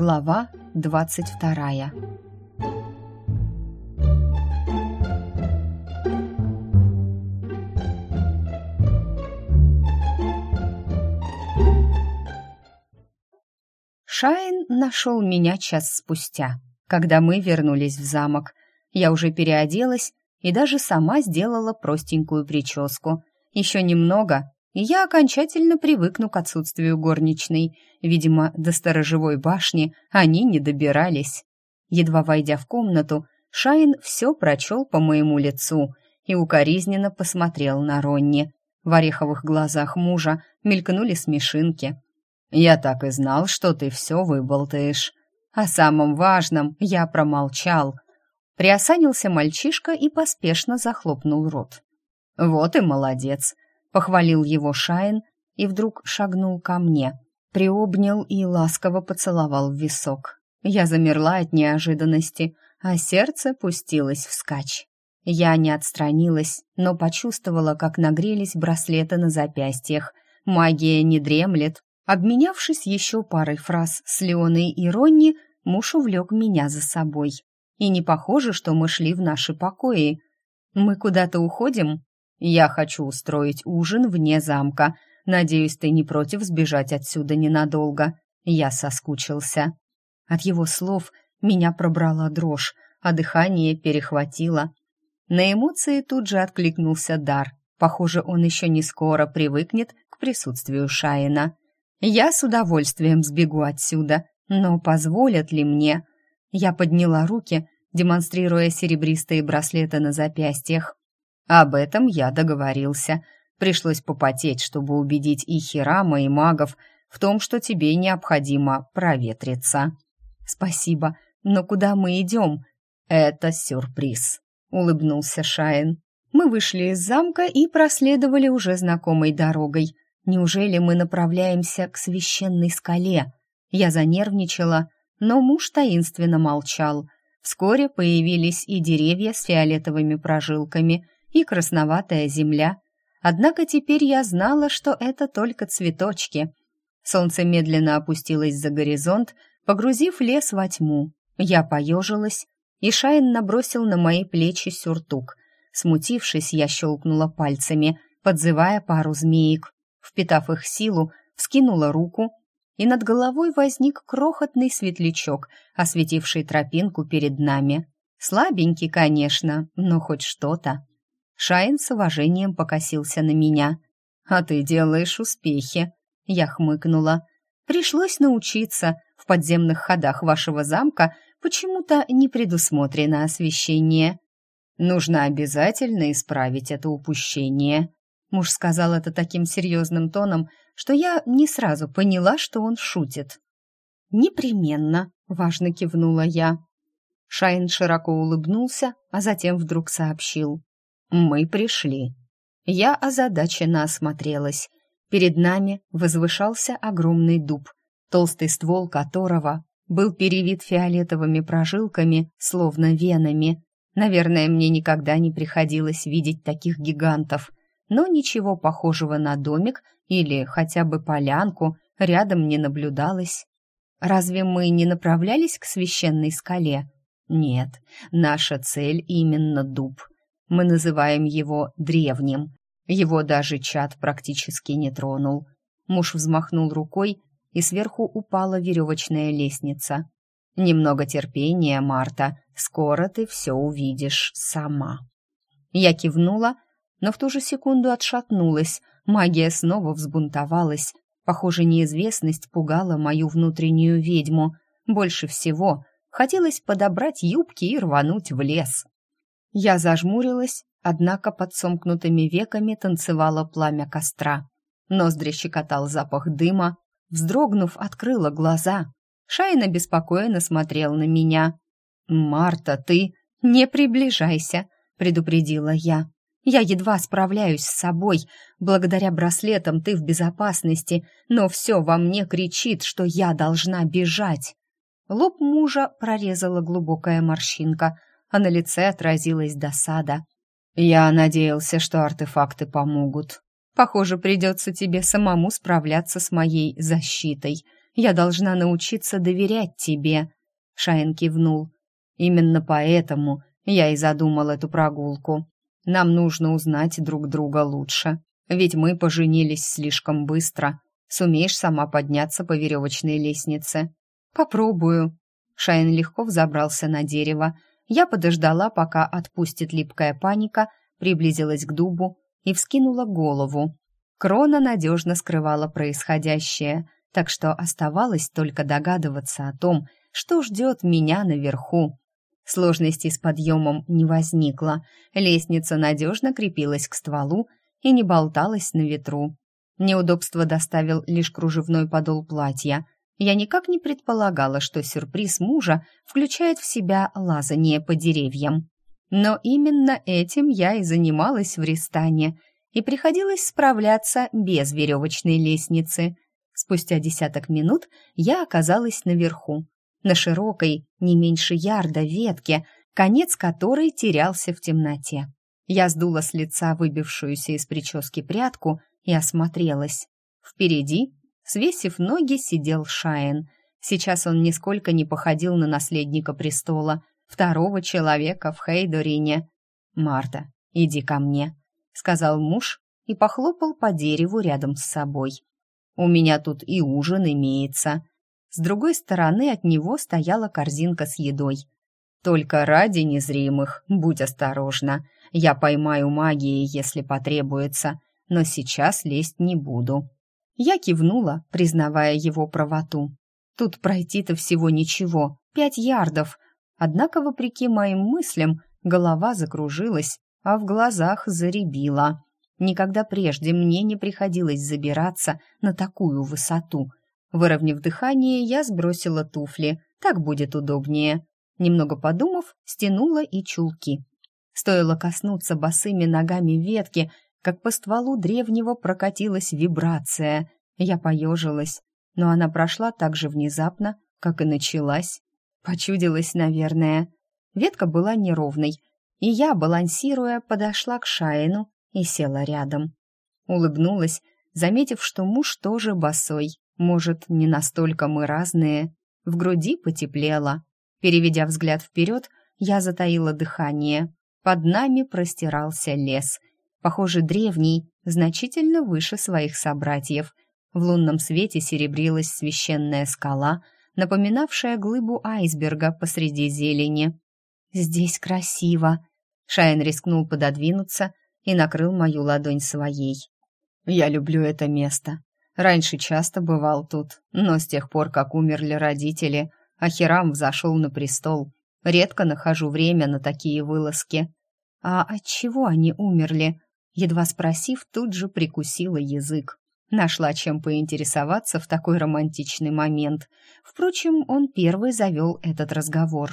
Глава двадцать вторая. Шайн нашел меня час спустя, когда мы вернулись в замок. Я уже переоделась и даже сама сделала простенькую прическу. Еще немного, я окончательно привыкну к отсутствию горничной. Видимо, до сторожевой башни они не добирались. Едва войдя в комнату, Шайн все прочел по моему лицу и укоризненно посмотрел на Ронни. В ореховых глазах мужа мелькнули смешинки. «Я так и знал, что ты все выболтаешь. О самом важном я промолчал». Приосанился мальчишка и поспешно захлопнул рот. «Вот и молодец», — похвалил его Шайн и вдруг шагнул ко мне, приобнял и ласково поцеловал в висок. Я замерла от неожиданности, а сердце пустилось вскачь. Я не отстранилась, но почувствовала, как нагрелись браслеты на запястьях. Магия не дремлет. Обменявшись еще парой фраз с Леоной и Ронни, муж увлек меня за собой. И не похоже, что мы шли в наши покои. «Мы куда-то уходим?» «Я хочу устроить ужин вне замка. Надеюсь, ты не против сбежать отсюда ненадолго. Я соскучился». От его слов меня пробрала дрожь, а дыхание перехватило. На эмоции тут же откликнулся дар. Похоже, он еще не скоро привыкнет к присутствию Шаина. Я с удовольствием сбегу отсюда, но позволят ли мне? Я подняла руки, демонстрируя серебристые браслеты на запястьях. Об этом я договорился. Пришлось попотеть, чтобы убедить и Хирама, и магов в том, что тебе необходимо проветриться. Спасибо, но куда мы идем? Это сюрприз улыбнулся Шаин. Мы вышли из замка и проследовали уже знакомой дорогой. Неужели мы направляемся к священной скале? Я занервничала, но муж таинственно молчал. Вскоре появились и деревья с фиолетовыми прожилками, и красноватая земля. Однако теперь я знала, что это только цветочки. Солнце медленно опустилось за горизонт, погрузив лес во тьму. Я поежилась, и Шайн набросил на мои плечи сюртук. Смутившись, я щелкнула пальцами, подзывая пару змеек. Впитав их силу, вскинула руку, и над головой возник крохотный светлячок, осветивший тропинку перед нами. Слабенький, конечно, но хоть что-то. Шайн с уважением покосился на меня. «А ты делаешь успехи», — я хмыкнула. «Пришлось научиться. В подземных ходах вашего замка почему-то не предусмотрено освещение. Нужно обязательно исправить это упущение. Муж сказал это таким серьезным тоном, что я не сразу поняла, что он шутит. «Непременно», — важно кивнула я. Шайн широко улыбнулся, а затем вдруг сообщил. «Мы пришли». Я озадаченно осмотрелась. Перед нами возвышался огромный дуб, толстый ствол которого был перевит фиолетовыми прожилками, словно венами. Наверное, мне никогда не приходилось видеть таких гигантов, но ничего похожего на домик или хотя бы полянку рядом не наблюдалось. Разве мы не направлялись к священной скале? Нет, наша цель именно дуб. Мы называем его древним. Его даже чат практически не тронул. Муж взмахнул рукой, и сверху упала веревочная лестница. «Немного терпения, Марта, скоро ты все увидишь сама». Я кивнула, но в ту же секунду отшатнулась, магия снова взбунтовалась. Похоже, неизвестность пугала мою внутреннюю ведьму. Больше всего хотелось подобрать юбки и рвануть в лес. Я зажмурилась, однако под сомкнутыми веками танцевало пламя костра. Ноздри щекотал запах дыма, Вздрогнув, открыла глаза. Шайна беспокойно смотрел на меня. «Марта, ты...» «Не приближайся», — предупредила я. «Я едва справляюсь с собой. Благодаря браслетам ты в безопасности, но все во мне кричит, что я должна бежать». Лоб мужа прорезала глубокая морщинка, а на лице отразилась досада. «Я надеялся, что артефакты помогут», Похоже, придется тебе самому справляться с моей защитой. Я должна научиться доверять тебе. Шайн кивнул. Именно поэтому я и задумал эту прогулку. Нам нужно узнать друг друга лучше, ведь мы поженились слишком быстро. Сумеешь сама подняться по веревочной лестнице? Попробую. Шайн легко взобрался на дерево. Я подождала, пока отпустит липкая паника, приблизилась к дубу и вскинула голову. Крона надежно скрывала происходящее, так что оставалось только догадываться о том, что ждет меня наверху. Сложностей с подъемом не возникло, лестница надежно крепилась к стволу и не болталась на ветру. Неудобство доставил лишь кружевной подол платья. Я никак не предполагала, что сюрприз мужа включает в себя лазание по деревьям. Но именно этим я и занималась в Ристане, и приходилось справляться без веревочной лестницы. Спустя десяток минут я оказалась наверху, на широкой, не меньше ярда ветке, конец которой терялся в темноте. Я сдула с лица выбившуюся из прически прядку и осмотрелась. Впереди, свесив ноги, сидел Шаен. Сейчас он нисколько не походил на наследника престола, второго человека в Хейдорине. «Марта, иди ко мне», — сказал муж и похлопал по дереву рядом с собой. «У меня тут и ужин имеется». С другой стороны от него стояла корзинка с едой. «Только ради незримых, будь осторожна. Я поймаю магией, если потребуется, но сейчас лезть не буду». Я кивнула, признавая его правоту. Тут пройти-то всего ничего, пять ярдов, Однако, вопреки моим мыслям, голова закружилась, а в глазах заребила. Никогда прежде мне не приходилось забираться на такую высоту. Выровняв дыхание, я сбросила туфли. Так будет удобнее. Немного подумав, стянула и чулки. Стоило коснуться босыми ногами ветки, как по стволу древнего прокатилась вибрация. Я поежилась, но она прошла так же внезапно, как и началась. Почудилась, наверное. Ветка была неровной, и я, балансируя, подошла к Шаину и села рядом. Улыбнулась, заметив, что муж тоже босой. Может, не настолько мы разные. В груди потеплело. Переведя взгляд вперед, я затаила дыхание. Под нами простирался лес. Похоже, древний, значительно выше своих собратьев. В лунном свете серебрилась священная скала — напоминавшая глыбу айсберга посреди зелени. «Здесь красиво!» Шайн рискнул пододвинуться и накрыл мою ладонь своей. «Я люблю это место. Раньше часто бывал тут, но с тех пор, как умерли родители, Ахирам взошел на престол. Редко нахожу время на такие вылазки. А от чего они умерли?» Едва спросив, тут же прикусила язык. Нашла чем поинтересоваться в такой романтичный момент. Впрочем, он первый завел этот разговор.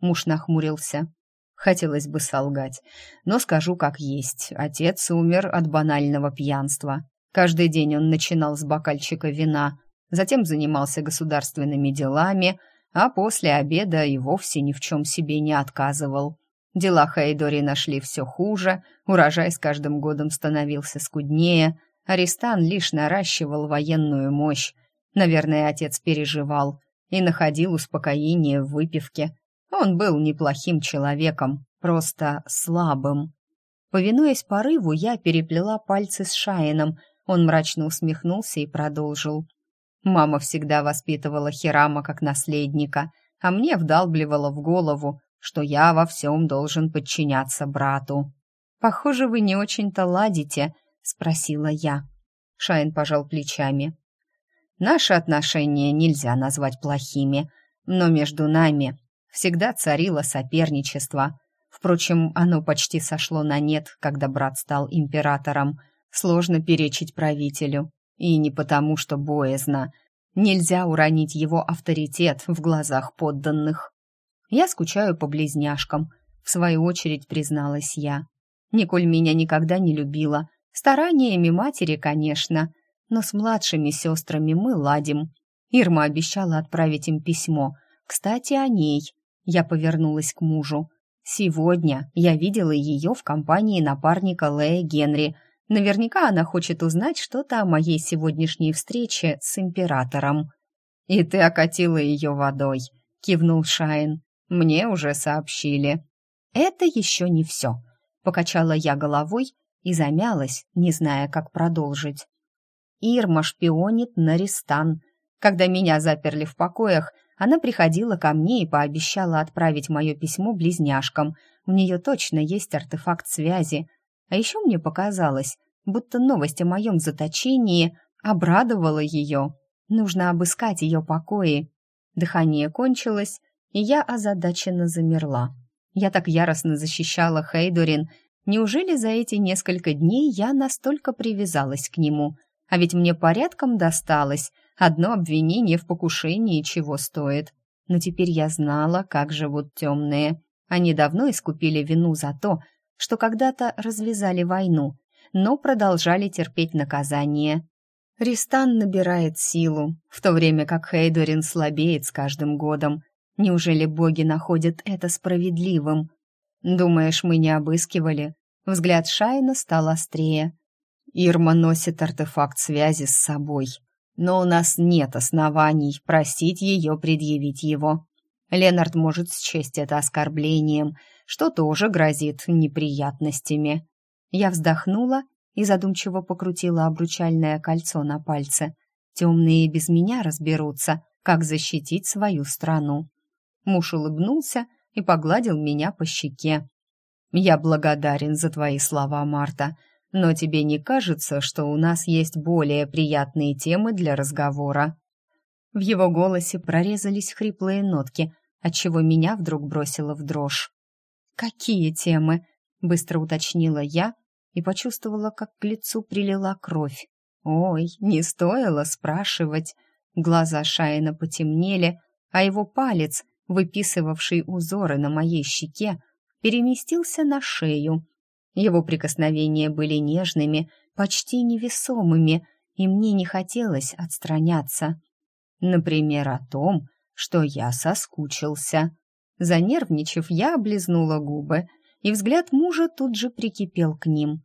Муж нахмурился. Хотелось бы солгать, но скажу как есть. Отец умер от банального пьянства. Каждый день он начинал с бокальчика вина, затем занимался государственными делами, а после обеда и вовсе ни в чем себе не отказывал. Дела Хайдори нашли все хуже, урожай с каждым годом становился скуднее — Аристан лишь наращивал военную мощь. Наверное, отец переживал и находил успокоение в выпивке. Он был неплохим человеком, просто слабым. Повинуясь порыву, я переплела пальцы с Шаином. Он мрачно усмехнулся и продолжил. Мама всегда воспитывала Хирама как наследника, а мне вдалбливала в голову, что я во всем должен подчиняться брату. «Похоже, вы не очень-то ладите», спросила я. Шайн пожал плечами. Наши отношения нельзя назвать плохими, но между нами всегда царило соперничество. Впрочем, оно почти сошло на нет, когда брат стал императором. Сложно перечить правителю. И не потому, что боязно. Нельзя уронить его авторитет в глазах подданных. Я скучаю по близняшкам, в свою очередь призналась я. Николь меня никогда не любила, Стараниями матери, конечно, но с младшими сестрами мы ладим. Ирма обещала отправить им письмо. Кстати, о ней. Я повернулась к мужу. Сегодня я видела ее в компании напарника Лея Генри. Наверняка она хочет узнать что-то о моей сегодняшней встрече с императором. «И ты окатила ее водой», — кивнул Шайн. «Мне уже сообщили». «Это еще не все», — покачала я головой и замялась, не зная, как продолжить. Ирма шпионит на Ристан. Когда меня заперли в покоях, она приходила ко мне и пообещала отправить мое письмо близняшкам. У нее точно есть артефакт связи. А еще мне показалось, будто новость о моем заточении обрадовала ее. Нужно обыскать ее покои. Дыхание кончилось, и я озадаченно замерла. Я так яростно защищала Хейдорин. Неужели за эти несколько дней я настолько привязалась к нему? А ведь мне порядком досталось — Одно обвинение в покушении чего стоит. Но теперь я знала, как живут темные. Они давно искупили вину за то, что когда-то развязали войну, но продолжали терпеть наказание. Ристан набирает силу, в то время как Хейдорин слабеет с каждым годом. Неужели боги находят это справедливым? Думаешь, мы не обыскивали? Взгляд Шайна стал острее. Ирма носит артефакт связи с собой но у нас нет оснований просить ее предъявить его. Ленард может счесть это оскорблением, что тоже грозит неприятностями. Я вздохнула и задумчиво покрутила обручальное кольцо на пальце. Темные без меня разберутся, как защитить свою страну. Муж улыбнулся и погладил меня по щеке. «Я благодарен за твои слова, Марта. Но тебе не кажется, что у нас есть более приятные темы для разговора?» В его голосе прорезались хриплые нотки, отчего меня вдруг бросило в дрожь. «Какие темы?» — быстро уточнила я и почувствовала, как к лицу прилила кровь. «Ой, не стоило спрашивать». Глаза Шаина потемнели, а его палец, выписывавший узоры на моей щеке, переместился на шею, его прикосновения были нежными, почти невесомыми, и мне не хотелось отстраняться. Например, о том, что я соскучился. Занервничав, я облизнула губы, и взгляд мужа тут же прикипел к ним.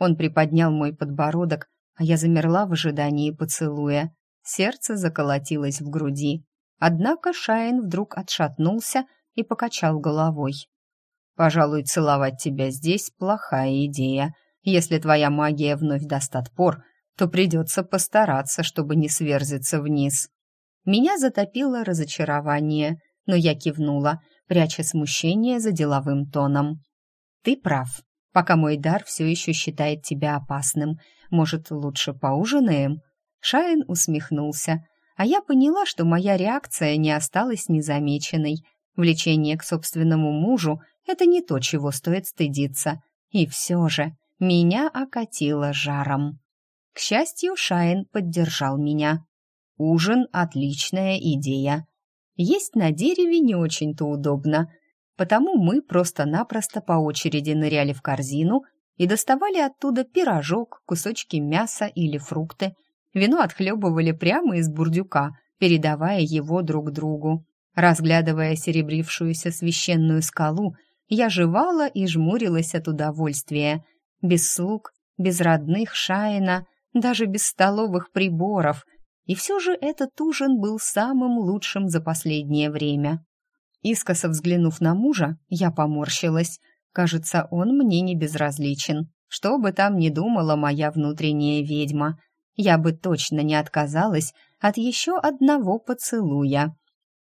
Он приподнял мой подбородок, а я замерла в ожидании поцелуя. Сердце заколотилось в груди. Однако Шайн вдруг отшатнулся и покачал головой. Пожалуй, целовать тебя здесь — плохая идея. Если твоя магия вновь даст отпор, то придется постараться, чтобы не сверзиться вниз. Меня затопило разочарование, но я кивнула, пряча смущение за деловым тоном. Ты прав. Пока мой дар все еще считает тебя опасным, может, лучше поужинаем? Шайн усмехнулся, а я поняла, что моя реакция не осталась незамеченной. Влечение к собственному мужу это не то, чего стоит стыдиться. И все же меня окатило жаром. К счастью, Шайн поддержал меня. Ужин — отличная идея. Есть на дереве не очень-то удобно, потому мы просто-напросто по очереди ныряли в корзину и доставали оттуда пирожок, кусочки мяса или фрукты. Вино отхлебывали прямо из бурдюка, передавая его друг другу. Разглядывая серебрившуюся священную скалу, я жевала и жмурилась от удовольствия. Без слуг, без родных Шаина, даже без столовых приборов. И все же этот ужин был самым лучшим за последнее время. Искоса взглянув на мужа, я поморщилась. Кажется, он мне не безразличен. Что бы там ни думала моя внутренняя ведьма, я бы точно не отказалась от еще одного поцелуя.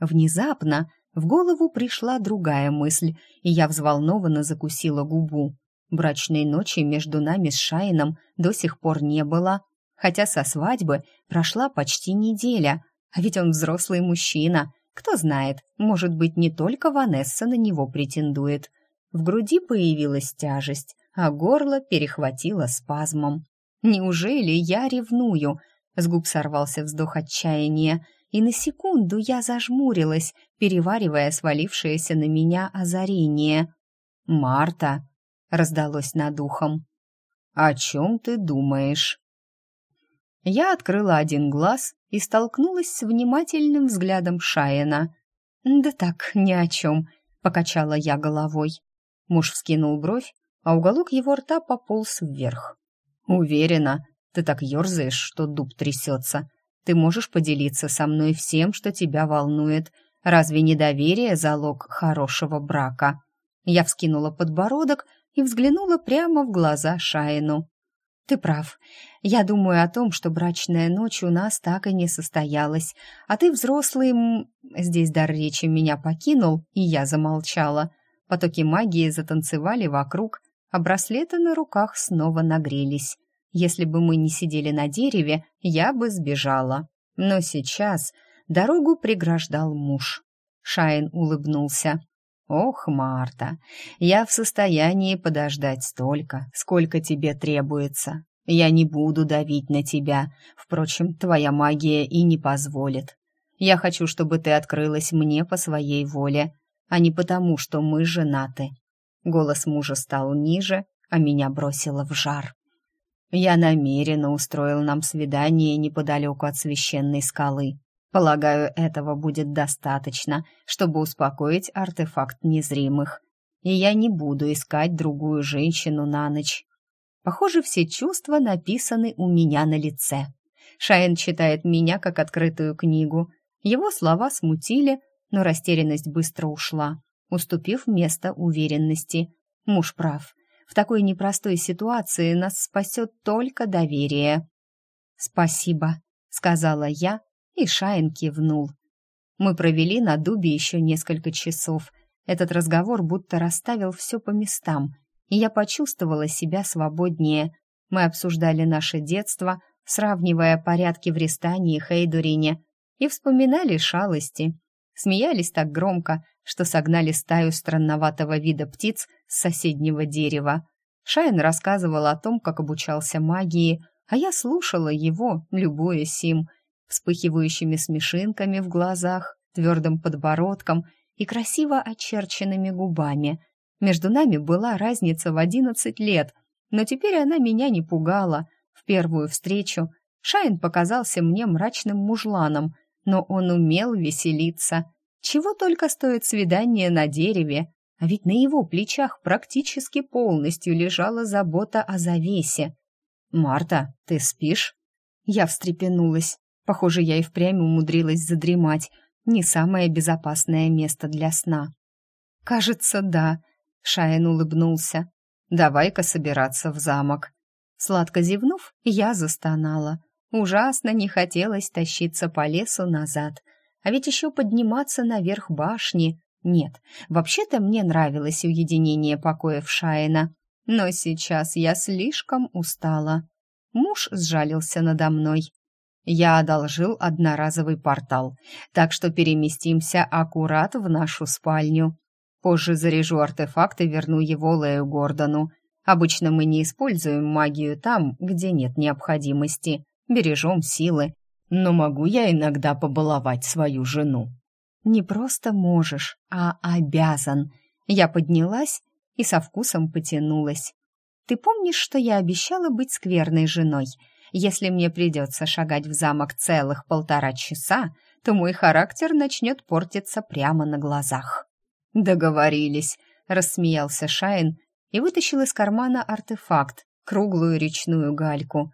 Внезапно в голову пришла другая мысль, и я взволнованно закусила губу. Брачной ночи между нами с Шайном до сих пор не было, хотя со свадьбы прошла почти неделя, а ведь он взрослый мужчина. Кто знает, может быть, не только Ванесса на него претендует. В груди появилась тяжесть, а горло перехватило спазмом. Неужели я ревную? С губ сорвался вздох отчаяния, и на секунду я зажмурилась, переваривая свалившееся на меня озарение. «Марта!» — раздалось над ухом. «О чем ты думаешь?» Я открыла один глаз и столкнулась с внимательным взглядом Шаена. «Да так, ни о чем», — покачала я головой. Муж вскинул бровь, а уголок его рта пополз вверх. «Уверена, ты так ерзаешь, что дуб трясется. Ты можешь поделиться со мной всем, что тебя волнует. Разве не доверие залог хорошего брака?» Я вскинула подбородок и взглянула прямо в глаза Шаину. «Ты прав. Я думаю о том, что брачная ночь у нас так и не состоялась, а ты взрослый...» Здесь дар речи меня покинул, и я замолчала. Потоки магии затанцевали вокруг, а браслеты на руках снова нагрелись. Если бы мы не сидели на дереве, я бы сбежала. Но сейчас дорогу преграждал муж. Шайн улыбнулся. «Ох, Марта, я в состоянии подождать столько, сколько тебе требуется. Я не буду давить на тебя, впрочем, твоя магия и не позволит. Я хочу, чтобы ты открылась мне по своей воле, а не потому, что мы женаты». Голос мужа стал ниже, а меня бросило в жар. Я намеренно устроил нам свидание неподалеку от священной скалы. Полагаю, этого будет достаточно, чтобы успокоить артефакт незримых. И я не буду искать другую женщину на ночь. Похоже, все чувства написаны у меня на лице. Шаен читает меня как открытую книгу. Его слова смутили, но растерянность быстро ушла, уступив место уверенности. Муж прав. В такой непростой ситуации нас спасет только доверие. «Спасибо», — сказала я, и Шайн кивнул. Мы провели на дубе еще несколько часов. Этот разговор будто расставил все по местам, и я почувствовала себя свободнее. Мы обсуждали наше детство, сравнивая порядки в Ристане и Хейдурине, и вспоминали шалости. Смеялись так громко, что согнали стаю странноватого вида птиц с соседнего дерева. Шайн рассказывал о том, как обучался магии, а я слушала его, любуясь им — вспыхивающими смешинками в глазах, твердым подбородком и красиво очерченными губами. Между нами была разница в одиннадцать лет, но теперь она меня не пугала. В первую встречу Шайн показался мне мрачным мужланом, но он умел веселиться. Чего только стоит свидание на дереве, а ведь на его плечах практически полностью лежала забота о завесе. «Марта, ты спишь?» Я встрепенулась. Похоже, я и впрямь умудрилась задремать. Не самое безопасное место для сна. «Кажется, да», — Шаин улыбнулся. «Давай-ка собираться в замок». Сладко зевнув, я застонала. Ужасно не хотелось тащиться по лесу назад. А ведь еще подниматься наверх башни. Нет, вообще-то мне нравилось уединение покоев Шаина. Но сейчас я слишком устала. Муж сжалился надо мной. Я одолжил одноразовый портал, так что переместимся аккурат в нашу спальню. Позже заряжу артефакт и верну его Лею Гордону. Обычно мы не используем магию там, где нет необходимости. Бережем силы. Но могу я иногда побаловать свою жену. Не просто можешь, а обязан. Я поднялась и со вкусом потянулась. Ты помнишь, что я обещала быть скверной женой — если мне придется шагать в замок целых полтора часа, то мой характер начнет портиться прямо на глазах». «Договорились», — рассмеялся Шайн и вытащил из кармана артефакт, круглую речную гальку.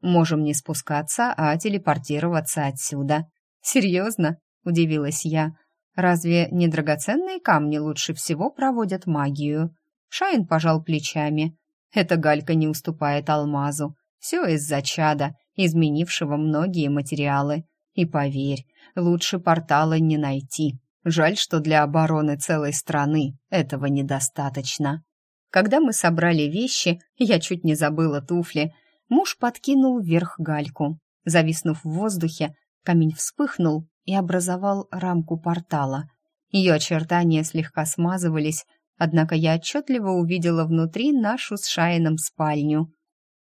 «Можем не спускаться, а телепортироваться отсюда». «Серьезно?» — удивилась я. «Разве не драгоценные камни лучше всего проводят магию?» Шайн пожал плечами. «Эта галька не уступает алмазу. Все из-за чада, изменившего многие материалы. И поверь, лучше портала не найти. Жаль, что для обороны целой страны этого недостаточно. Когда мы собрали вещи, я чуть не забыла туфли. Муж подкинул вверх гальку. Зависнув в воздухе, камень вспыхнул и образовал рамку портала. Ее очертания слегка смазывались, однако я отчетливо увидела внутри нашу с Шаином спальню.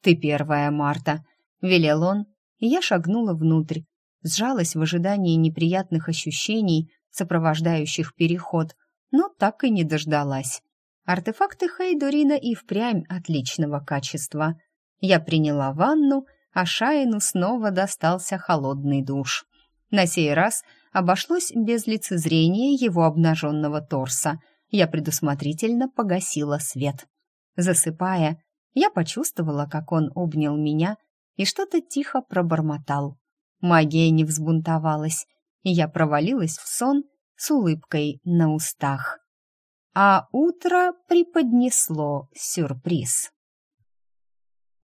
«Ты первая, Марта», — велел он, и я шагнула внутрь, сжалась в ожидании неприятных ощущений, сопровождающих переход, но так и не дождалась. Артефакты Хейдурина и впрямь отличного качества. Я приняла ванну, а Шаину снова достался холодный душ. На сей раз обошлось без лицезрения его обнаженного торса. Я предусмотрительно погасила свет. Засыпая, я почувствовала, как он обнял меня и что-то тихо пробормотал. магия не взбунтовалась, и я провалилась в сон с улыбкой на устах. А утро преподнесло сюрприз.